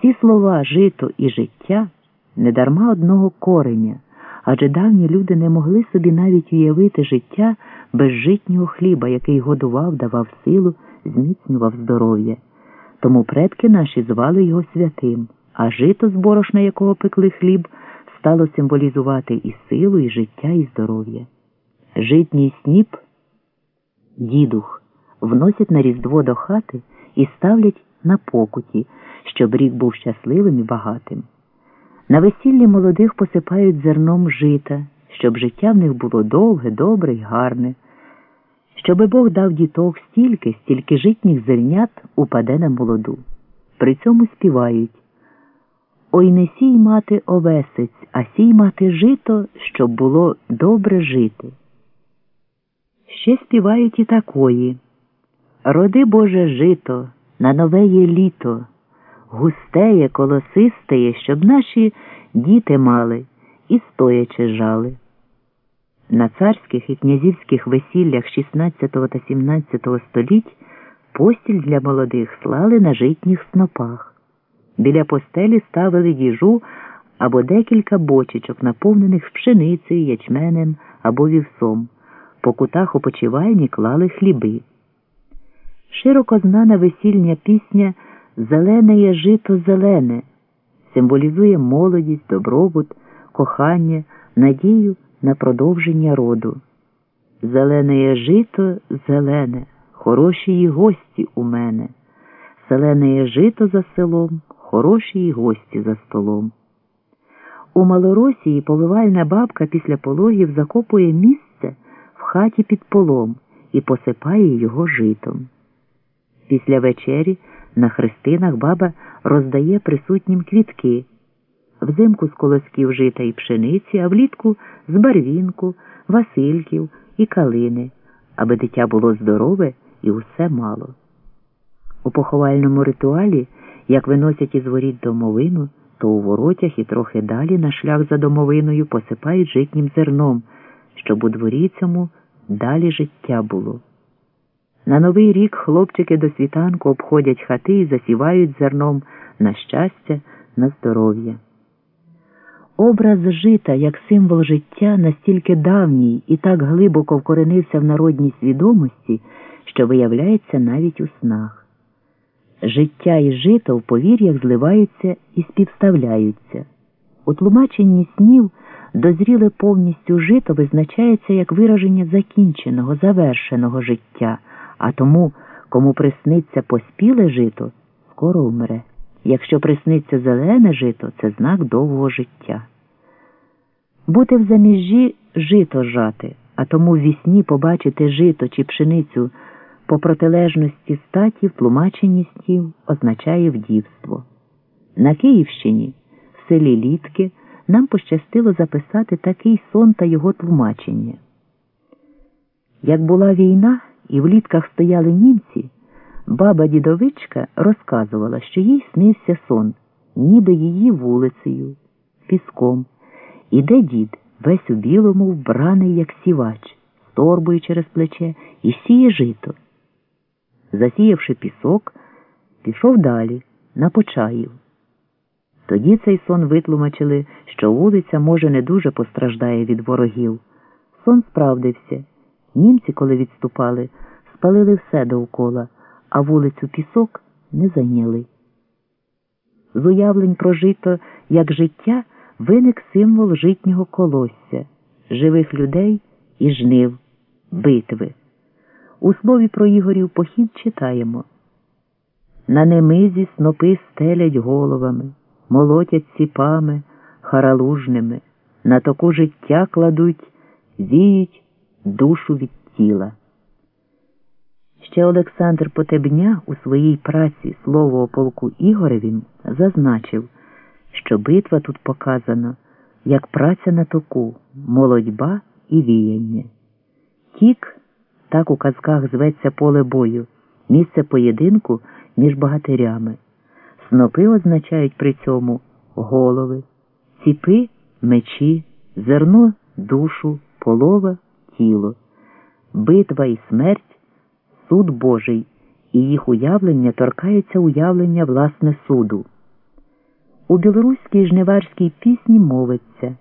Ці слова жито і життя недарма одного кореня, адже давні люди не могли собі навіть уявити життя без житнього хліба, який годував, давав силу, зміцнював здоров'я. Тому предки наші звали його святим, а жито, з борошна якого пекли хліб, стало символізувати і силу, і життя, і здоров'я. Житній сніп, дідух, вносять на різдво до хати і ставлять на покуті, щоб рік був щасливим і багатим. На весіллі молодих посипають зерном жита, щоб життя в них було довге, добре й гарне, щоби Бог дав діток стільки, стільки житніх зернят упаде на молоду. При цьому співають Ой не сій мати овесець, а сій мати жито, щоб було добре жити. Ще співають і такої Роди Боже жито, на нове є літо, густеє, колосистеє, щоб наші діти мали і стоячи жали. На царських і князівських весіллях 16 та 17 століть постіль для молодих слали на житніх снопах. Біля постелі ставили їжу або декілька бочечок, наповнених пшеницею, ячменем або вівсом. По кутах опочивальні клали хліби. Широко знана весільня пісня Зелене є жито зелене символізує молодість, добробут, кохання, надію на продовження роду. Зелене є жито зелене, хороші й гості у мене. Зелене є жито за селом, хороші й гості за столом. У Малоросії повивальна бабка після пологів закопує місце в хаті під полом і посипає його житом. Після вечері на хрестинах баба роздає присутнім квітки, взимку з колосків жита і пшениці, а влітку з барвінку, васильків і калини, аби дитя було здорове і усе мало. У поховальному ритуалі, як виносять із воріт домовину, то у воротях і трохи далі на шлях за домовиною посипають житнім зерном, щоб у дворі цьому далі життя було. На новий рік хлопчики до світанку обходять хати і засівають зерном на щастя, на здоров'я. Образ жита як символ життя настільки давній і так глибоко вкоренився в народній свідомості, що виявляється навіть у снах. Життя і жито в повір'ях зливаються і співставляються. У тлумаченні снів дозріле повністю жито визначається як вираження закінченого, завершеного життя а тому, кому присниться поспіле жито, скоро вмре. Якщо присниться зелене жито, це знак довгого життя. Бути в заміжжі жито жати, а тому в вісні побачити жито чи пшеницю по протилежності статі в тлумаченні стів означає вдівство. На Київщині, в селі Літки, нам пощастило записати такий сон та його тлумачення. Як була війна, і в літках стояли німці, баба дідовичка розказувала, що їй снився сон, ніби її вулицею, піском. Іде дід, весь у білому, вбраний, як сівач, з торбою через плече, і сіє жито. Засіявши пісок, пішов далі, на почаїв. Тоді цей сон витлумачили, що вулиця, може, не дуже постраждає від ворогів. Сон справдився. Німці, коли відступали, спалили все довкола, а вулицю Пісок не зайняли. З уявлень про жито як життя виник символ житнього колосся, живих людей і жнив, битви. У слові про Ігорів похід читаємо На немизі снопи стелять головами, молотять ціпами, харалужними, на току життя кладуть, віють душу від тіла. Ще Олександр Потебня у своїй праці слово о полку Ігоревім зазначив, що битва тут показана як праця на току, молодьба і віяння. Тік, так у казках зветься поле бою, місце поєдинку між багатирями. Снопи означають при цьому голови, ціпи мечі, зерно душу, полова тіло, битва і смерть, суд Божий, і їх уявлення торкається уявлення власне суду. У білоруській жниварській пісні мовиться